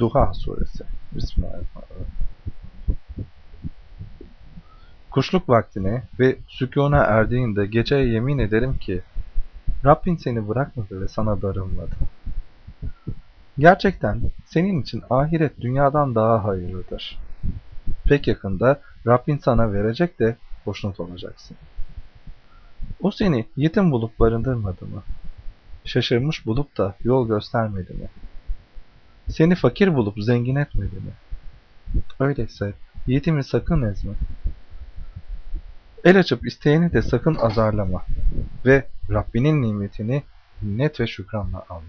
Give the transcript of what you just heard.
Duha Suresi Bismillahirrahmanirrahim Kuşluk vaktine ve sükûna erdiğinde geceye yemin ederim ki Rabbin seni bırakmadı ve sana darılmadı. Gerçekten senin için ahiret dünyadan daha hayırlıdır. Pek yakında Rabbin sana verecek de hoşnut olacaksın. O seni yetim bulup barındırmadı mı? Şaşırmış bulup da yol göstermedi mi? Seni fakir bulup zengin etmedi mi? Öyleyse yetimi sakın ezme. El açıp isteyeni de sakın azarlama ve Rabbinin nimetini minnet ve şükranla al.